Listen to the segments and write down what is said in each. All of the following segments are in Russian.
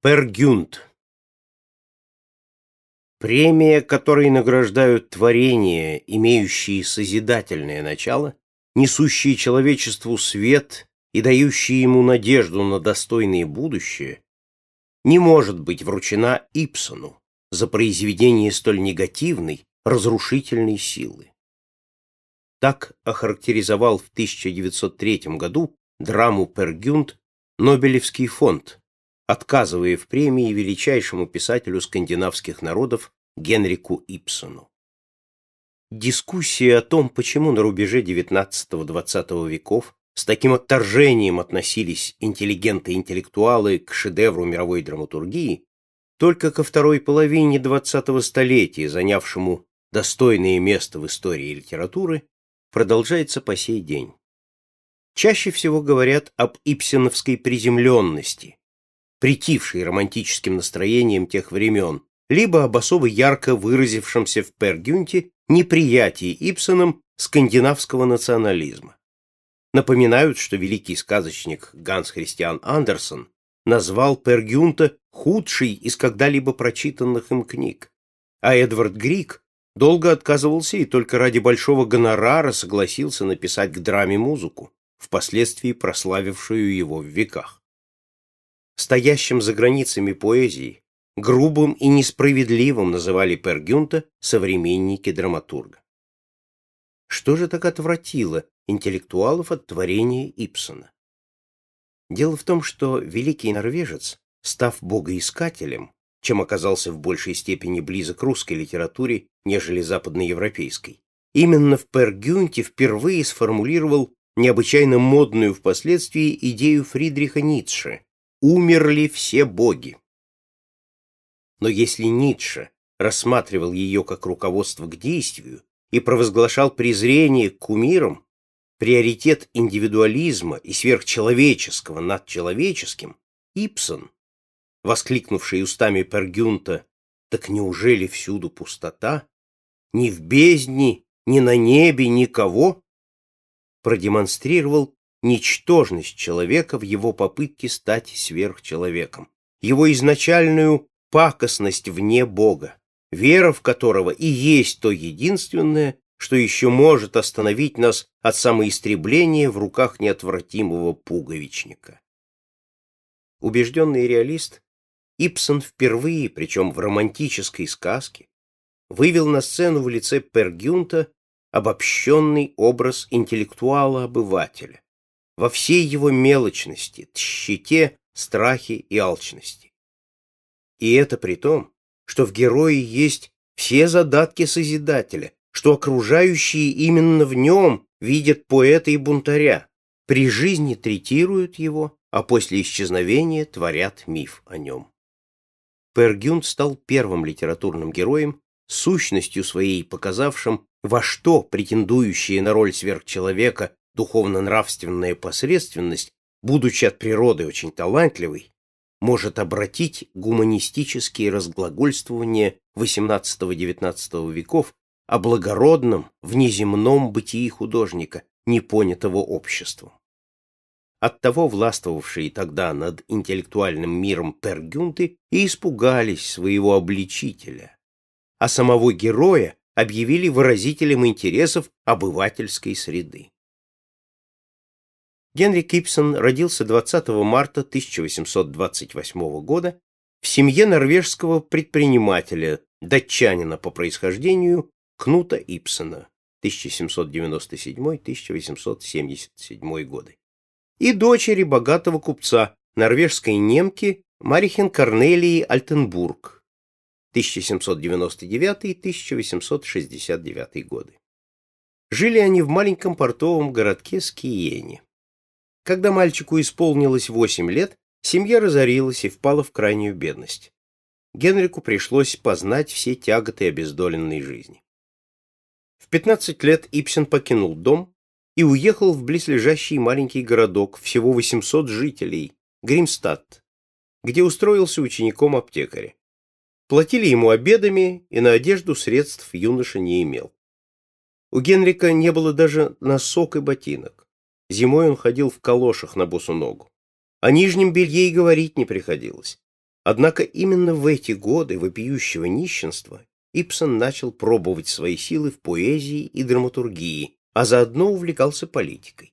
Пер Гюнт Премия, которой награждают творения, имеющие созидательное начало, несущие человечеству свет и дающие ему надежду на достойное будущее, не может быть вручена Ипсону за произведение столь негативной, разрушительной силы. Так охарактеризовал в 1903 году драму Пергюнт Нобелевский фонд, отказывая в премии величайшему писателю скандинавских народов Генрику Ипсону. Дискуссия о том, почему на рубеже XIX-XX веков с таким отторжением относились интеллигенты-интеллектуалы к шедевру мировой драматургии, только ко второй половине XX столетия, занявшему достойное место в истории литературы, продолжается по сей день. Чаще всего говорят об ипсеновской приземленности, притившей романтическим настроением тех времен, либо об особо ярко выразившемся в Пергюнте неприятии Ипсоном скандинавского национализма. Напоминают, что великий сказочник Ганс Христиан Андерсон назвал Пергюнта худший из когда-либо прочитанных им книг, а Эдвард Грик долго отказывался и только ради большого гонорара согласился написать к драме музыку, впоследствии прославившую его в веках стоящим за границами поэзии, грубым и несправедливым называли Пергюнта современники драматурга. Что же так отвратило интеллектуалов от творения Ипсона? Дело в том, что великий норвежец, став богоискателем, чем оказался в большей степени близок русской литературе, нежели западноевропейской, именно в Пергюнте впервые сформулировал необычайно модную впоследствии идею Фридриха Ницше умерли все боги. Но если Ницше рассматривал ее как руководство к действию и провозглашал презрение к кумирам, приоритет индивидуализма и сверхчеловеческого над человеческим, Ипсон, воскликнувший устами Пергюнта «Так неужели всюду пустота? Ни в бездне, ни на небе никого?» продемонстрировал ничтожность человека в его попытке стать сверхчеловеком, его изначальную пакостность вне Бога, вера в которого и есть то единственное, что еще может остановить нас от самоистребления в руках неотвратимого пуговичника. Убежденный реалист, Ипсон впервые, причем в романтической сказке, вывел на сцену в лице Пергюнта обобщенный образ интеллектуала-обывателя, во всей его мелочности, тщете, страхе и алчности. И это при том, что в герое есть все задатки Созидателя, что окружающие именно в нем видят поэта и бунтаря, при жизни третируют его, а после исчезновения творят миф о нем. Пергюнд стал первым литературным героем, сущностью своей показавшим, во что претендующие на роль сверхчеловека духовно-нравственная посредственность, будучи от природы очень талантливой, может обратить гуманистические разглагольствования XVIII-XIX веков о благородном, внеземном бытии художника, непонятого обществом. Оттого властвовавшие тогда над интеллектуальным миром пергюнты и испугались своего обличителя, а самого героя объявили выразителем интересов обывательской среды. Генри Кипсон родился 20 марта 1828 года в семье норвежского предпринимателя, датчанина по происхождению Кнута Ипсона 1797-1877 годы и дочери богатого купца, норвежской немки Марихен Корнелии Альтенбург 1799-1869 годы. Жили они в маленьком портовом городке Скиене. Когда мальчику исполнилось восемь лет, семья разорилась и впала в крайнюю бедность. Генрику пришлось познать все тяготы обездоленной жизни. В 15 лет Ипсен покинул дом и уехал в близлежащий маленький городок, всего 800 жителей, Гримстадт, где устроился учеником аптекаря. Платили ему обедами, и на одежду средств юноша не имел. У Генрика не было даже носок и ботинок. Зимой он ходил в калошах на босу ногу. О нижнем белье и говорить не приходилось. Однако именно в эти годы вопиющего нищенства Ипсон начал пробовать свои силы в поэзии и драматургии, а заодно увлекался политикой.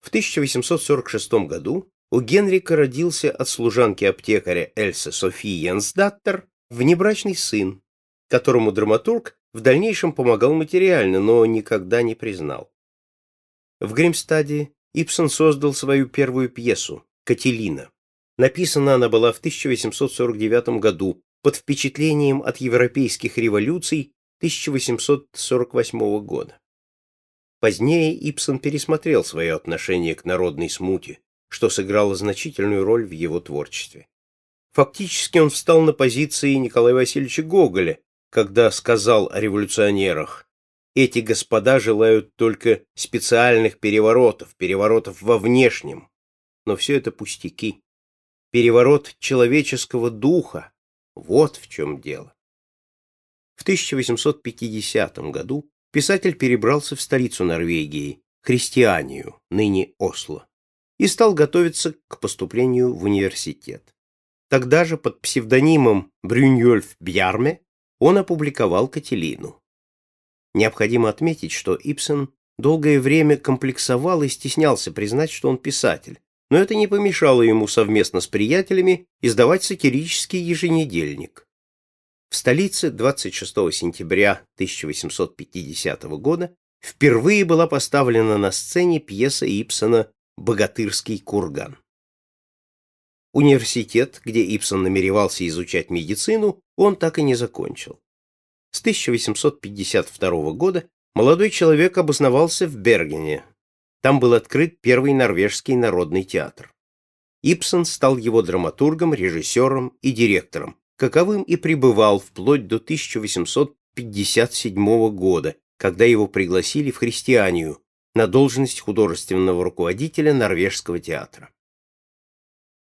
В 1846 году у Генрика родился от служанки-аптекаря Эльсы Софии Янсдаттер внебрачный сын, которому драматург в дальнейшем помогал материально, но никогда не признал. В Гримстаде Ипсон создал свою первую пьесу «Кателина». Написана она была в 1849 году под впечатлением от европейских революций 1848 года. Позднее Ипсон пересмотрел свое отношение к народной смуте, что сыграло значительную роль в его творчестве. Фактически он встал на позиции Николая Васильевича Гоголя, когда сказал о революционерах «Эти господа желают только специальных переворотов, переворотов во внешнем, но все это пустяки. Переворот человеческого духа – вот в чем дело». В 1850 году писатель перебрался в столицу Норвегии, Христианию, ныне Осло, и стал готовиться к поступлению в университет. Тогда же под псевдонимом Брюньольф Бьярме он опубликовал Кателину. Необходимо отметить, что Ипсон долгое время комплексовал и стеснялся признать, что он писатель, но это не помешало ему совместно с приятелями издавать сатирический еженедельник. В столице 26 сентября 1850 года впервые была поставлена на сцене пьеса Ипсона «Богатырский курган». Университет, где Ипсон намеревался изучать медицину, он так и не закончил. С 1852 года молодой человек обосновался в Бергене. Там был открыт первый норвежский народный театр. Ипсон стал его драматургом, режиссером и директором, каковым и пребывал вплоть до 1857 года, когда его пригласили в христианию на должность художественного руководителя Норвежского театра.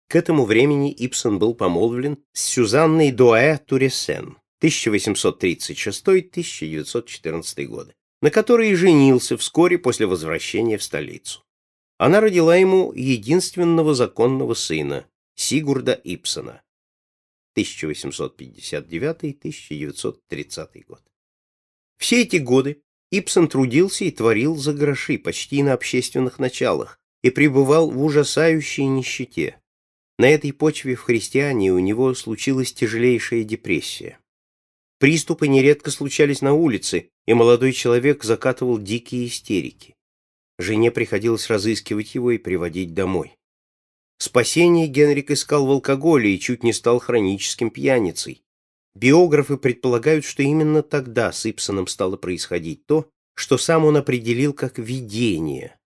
К этому времени Ипсон был помолвлен с Сюзанной Дуэ Туресен 1836-1914 годы, на которой и женился вскоре после возвращения в столицу. Она родила ему единственного законного сына, Сигурда Ипсона, 1859-1930 год. Все эти годы Ипсон трудился и творил за гроши почти на общественных началах и пребывал в ужасающей нищете. На этой почве в христиане у него случилась тяжелейшая депрессия. Приступы нередко случались на улице, и молодой человек закатывал дикие истерики. Жене приходилось разыскивать его и приводить домой. Спасение Генрик искал в алкоголе и чуть не стал хроническим пьяницей. Биографы предполагают, что именно тогда с Ипсоном стало происходить то, что сам он определил как видение.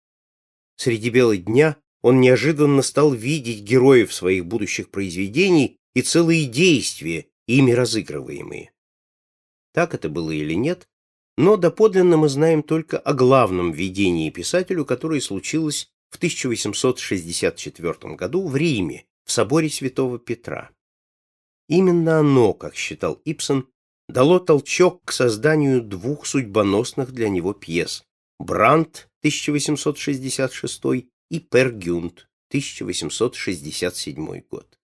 Среди бела дня он неожиданно стал видеть героев своих будущих произведений и целые действия, ими разыгрываемые. Так это было или нет, но доподлинно мы знаем только о главном видении писателю, которое случилось в 1864 году в Риме, в соборе Святого Петра. Именно оно, как считал Ипсон, дало толчок к созданию двух судьбоносных для него пьес «Брандт» 1866 и «Пер Гюнт» 1867 год.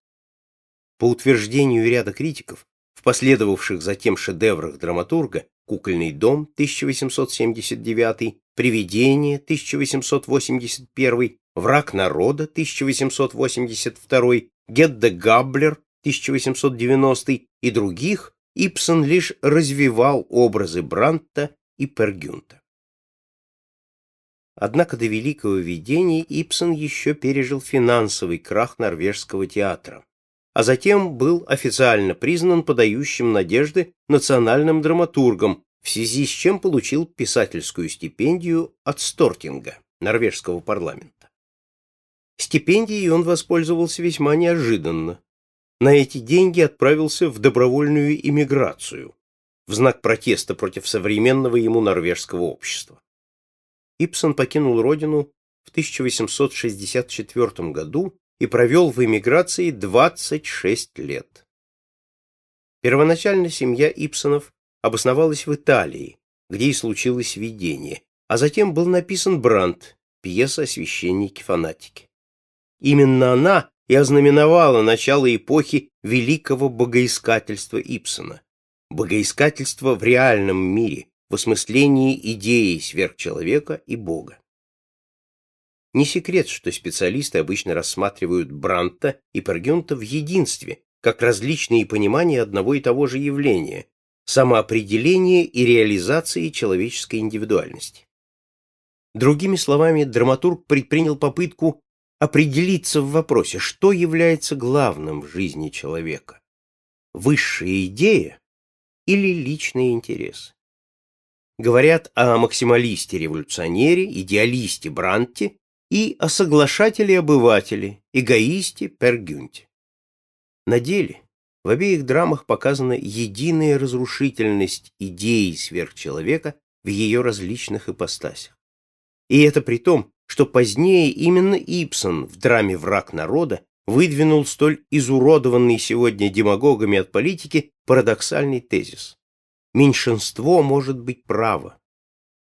По утверждению ряда критиков, в последовавших затем шедеврах драматурга «Кукольный дом» 1879, «Привидение» 1881, «Враг народа» 1882, «Гедде Габлер» 1890 и других, Ипсон лишь развивал образы Бранта и Пергюнта. Однако до великого видения Ипсон еще пережил финансовый крах норвежского театра а затем был официально признан подающим надежды национальным драматургом, в связи с чем получил писательскую стипендию от Стортинга, норвежского парламента. Стипендией он воспользовался весьма неожиданно. На эти деньги отправился в добровольную иммиграцию в знак протеста против современного ему норвежского общества. Ипсон покинул родину в 1864 году и провел в эмиграции 26 лет. Первоначально семья Ипсонов обосновалась в Италии, где и случилось видение, а затем был написан Брандт, пьеса о священнике-фанатике. Именно она и ознаменовала начало эпохи великого богоискательства Ипсона, богоискательства в реальном мире, в осмыслении идеи сверхчеловека и Бога. Не секрет, что специалисты обычно рассматривают Бранта и Пергюнта в единстве, как различные понимания одного и того же явления, самоопределения и реализации человеческой индивидуальности. Другими словами, драматург предпринял попытку определиться в вопросе, что является главным в жизни человека – высшая идея или личный интерес. Говорят о максималисте-революционере, идеалисте Бранте и о соглашателе-обывателе, эгоисте Пергюнте. На деле в обеих драмах показана единая разрушительность идеи сверхчеловека в ее различных ипостасях. И это при том, что позднее именно Ипсон в драме «Враг народа» выдвинул столь изуродованный сегодня демагогами от политики парадоксальный тезис. Меньшинство может быть право,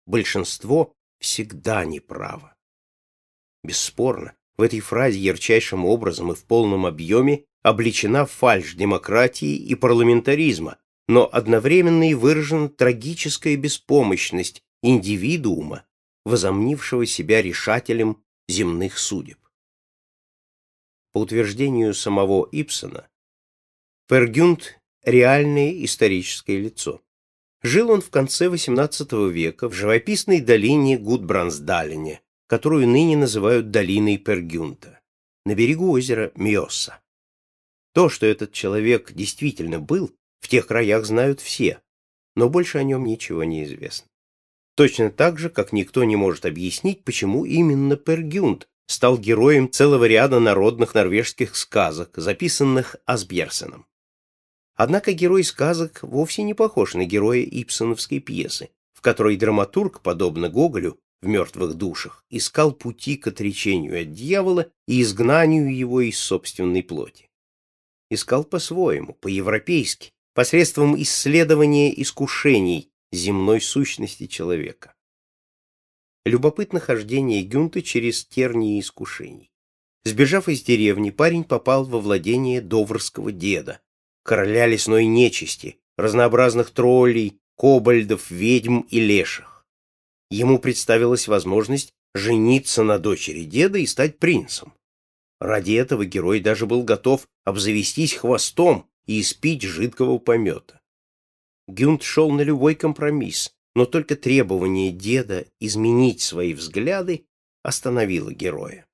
большинство всегда неправо. Бесспорно, в этой фразе ярчайшим образом и в полном объеме обличена фальшь демократии и парламентаризма, но одновременно и выражена трагическая беспомощность индивидуума возомнившего себя решателем земных судеб. По утверждению самого Ипсона, Пергюнд – реальное историческое лицо. Жил он в конце XVIII века в живописной долине Гудбрансдалине, которую ныне называют долиной Пергюнта, на берегу озера Мьосса. То, что этот человек действительно был, в тех краях знают все, но больше о нем ничего не известно. Точно так же, как никто не может объяснить, почему именно Пергюнд стал героем целого ряда народных норвежских сказок, записанных Асбьерсеном. Однако герой сказок вовсе не похож на героя ипсоновской пьесы, в которой драматург, подобно Гоголю в «Мертвых душах», искал пути к отречению от дьявола и изгнанию его из собственной плоти. Искал по-своему, по-европейски, посредством исследования искушений, земной сущности человека. Любопытно хождение Гюнта через тернии искушений. Сбежав из деревни, парень попал во владение доврского деда, короля лесной нечисти, разнообразных троллей, кобальдов, ведьм и леших. Ему представилась возможность жениться на дочери деда и стать принцем. Ради этого герой даже был готов обзавестись хвостом и испить жидкого помета. Гюнт шел на любой компромисс, но только требование деда изменить свои взгляды остановило героя.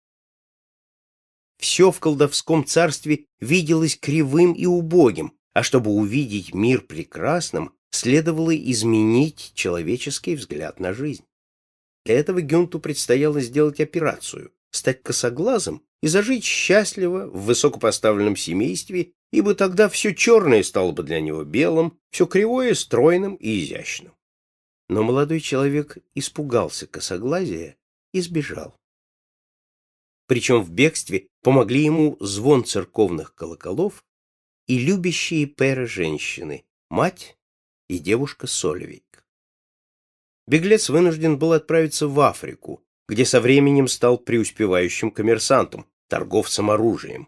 Все в колдовском царстве виделось кривым и убогим, а чтобы увидеть мир прекрасным, следовало изменить человеческий взгляд на жизнь. Для этого Гюнту предстояло сделать операцию, стать косоглазым и зажить счастливо в высокопоставленном семействе ибо тогда все черное стало бы для него белым, все кривое — стройным и изящным. Но молодой человек испугался косоглазия и сбежал. Причем в бегстве помогли ему звон церковных колоколов и любящие Пера женщины, мать и девушка Сольвейк. Беглец вынужден был отправиться в Африку, где со временем стал преуспевающим коммерсантом, торговцем оружием.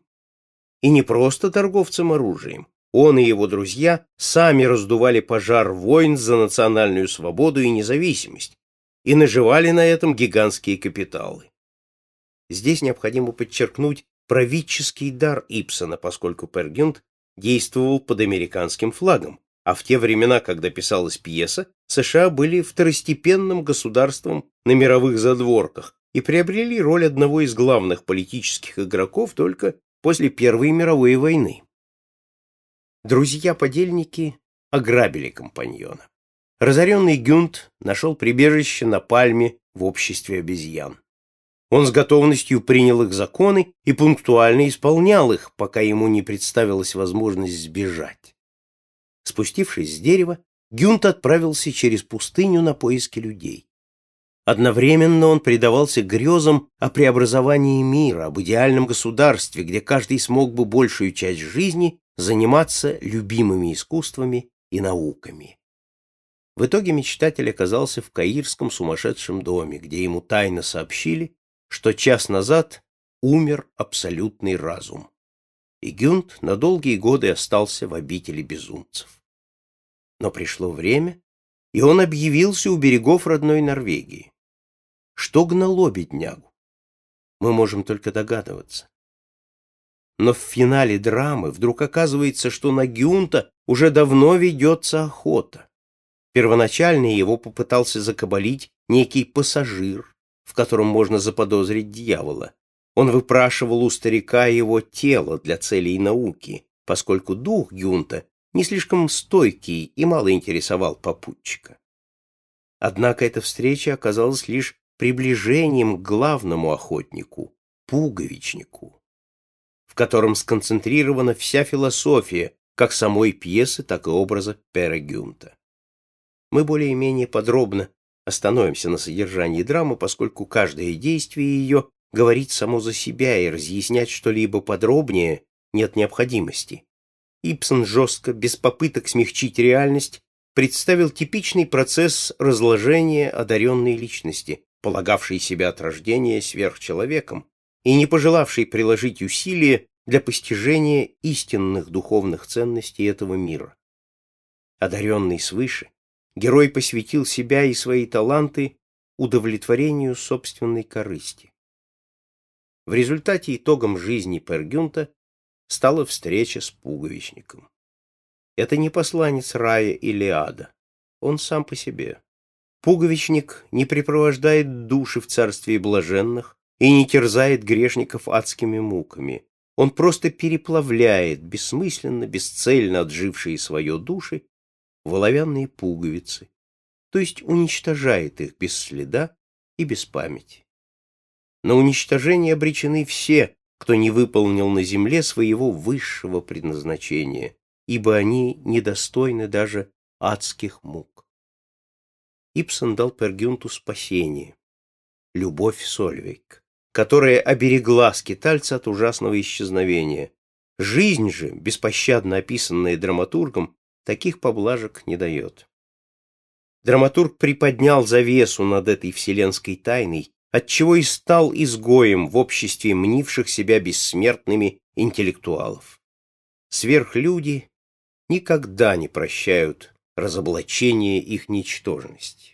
И не просто торговцем оружием. Он и его друзья сами раздували пожар войн за национальную свободу и независимость и наживали на этом гигантские капиталы. Здесь необходимо подчеркнуть правительский дар Ипсона, поскольку Пергюнд действовал под американским флагом, а в те времена, когда писалась пьеса, США были второстепенным государством на мировых задворках и приобрели роль одного из главных политических игроков только после Первой мировой войны. Друзья-подельники ограбили компаньона. Разоренный Гюнт нашел прибежище на пальме в обществе обезьян. Он с готовностью принял их законы и пунктуально исполнял их, пока ему не представилась возможность сбежать. Спустившись с дерева, Гюнт отправился через пустыню на поиски людей. Одновременно он предавался грезам о преобразовании мира, об идеальном государстве, где каждый смог бы большую часть жизни заниматься любимыми искусствами и науками. В итоге мечтатель оказался в каирском сумасшедшем доме, где ему тайно сообщили, что час назад умер абсолютный разум. И Гюнт на долгие годы остался в обители безумцев. Но пришло время, и он объявился у берегов родной Норвегии. Что гнало беднягу? Мы можем только догадываться. Но в финале драмы вдруг оказывается, что на Гюнта уже давно ведется охота. Первоначально его попытался закабалить некий пассажир, в котором можно заподозрить дьявола. Он выпрашивал у старика его тело для целей науки, поскольку дух Гюнта не слишком стойкий и мало интересовал попутчика. Однако эта встреча оказалась лишь приближением к главному охотнику, пуговичнику, в котором сконцентрирована вся философия как самой пьесы, так и образа Пера Гюнта. Мы более-менее подробно остановимся на содержании драмы, поскольку каждое действие ее говорит само за себя, и разъяснять что-либо подробнее нет необходимости. Ипсон жестко, без попыток смягчить реальность, представил типичный процесс разложения одаренной личности, полагавшей себя от рождения сверхчеловеком и не пожелавшей приложить усилия для постижения истинных духовных ценностей этого мира. Одаренный свыше, герой посвятил себя и свои таланты удовлетворению собственной корысти. В результате итогом жизни Пергюнта стала встреча с пуговичником. Это не посланец рая или ада, он сам по себе. Пуговичник не припровождает души в царстве блаженных и не терзает грешников адскими муками. Он просто переплавляет бессмысленно, бесцельно отжившие свое души в оловянные пуговицы, то есть уничтожает их без следа и без памяти. На уничтожение обречены все, кто не выполнил на земле своего высшего предназначения, ибо они недостойны даже адских мук. Ипсон дал Пергюнту спасение, любовь Сольвейк, которая оберегла скитальца от ужасного исчезновения. Жизнь же, беспощадно описанная драматургом, таких поблажек не дает. Драматург приподнял завесу над этой вселенской тайной отчего и стал изгоем в обществе мнивших себя бессмертными интеллектуалов. Сверхлюди никогда не прощают разоблачение их ничтожности.